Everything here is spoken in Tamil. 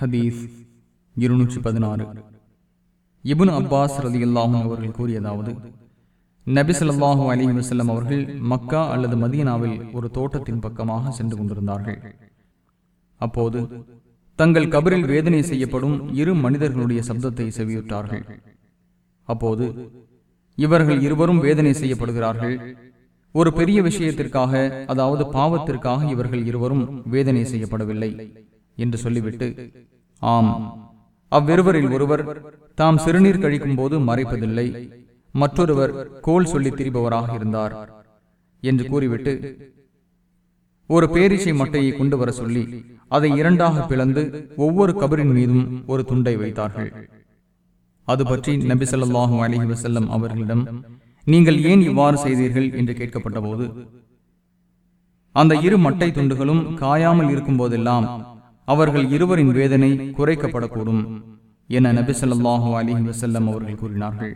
ஹதீஸ் இருநூற்றி பதினாறு இபுன் அப்பாஸ் ரதி அவர்கள் கூறியதாவது நபி ஸல்லல்லாஹு அலைஹி வஸல்லம் அவர்கள் மக்கா அல்லது மதீனாவில் ஒரு தோட்டத்தின் பக்கமாக சென்று கொண்டிருந்தார்கள். அப்போது தங்கள் கபரில் வேதனை செய்யப்படும் இரு மனிதர்களுடைய சப்தத்தை செவியுற்றார்கள். அப்போது இவர்கள் இருவரும் வேதனை செய்யப்படுகிறார்கள். ஒரு பெரிய விஷயத்திற்காக அதாவது பாவத்திற்காக இவர்கள் இருவரும் வேதனை செய்யப்படவில்லை. என்று சொல்லிவிட்டு ஆம் அவ்விருவரில் ஒருவர் தாம் சிறுநீர் கழிக்கும் போது மறைப்பதில்லை. மற்றொருவர் கோல் சொல்லி திரிபவராக இருந்தார். என்று கூறிவிட்டு ஒரு பேரிசை மட்டையை கொண்டு வர சொல்லி அதை இரண்டாக பிளந்து ஒவ்வொரு கபரின் மீதும் ஒரு துண்டை வைத்தார்கள். அது பற்றி நபி சொல்லாஹு அலைஹி வசல்லம் அவர்களிடம் நீங்கள் ஏன் இவ்வாறு செய்தீர்கள்? என்று கேட்கப்பட்ட போது அந்த இரு மட்டை துண்டுகளும் காயாமல் இருக்கும் போதெல்லாம் அவர்கள் இருவரின் வேதனை குறைக்கப்படக்கூடும். என நபி ஸல்லல்லாஹு அலைஹி வஸல்லம் அவர்கள் கூறினார்கள்.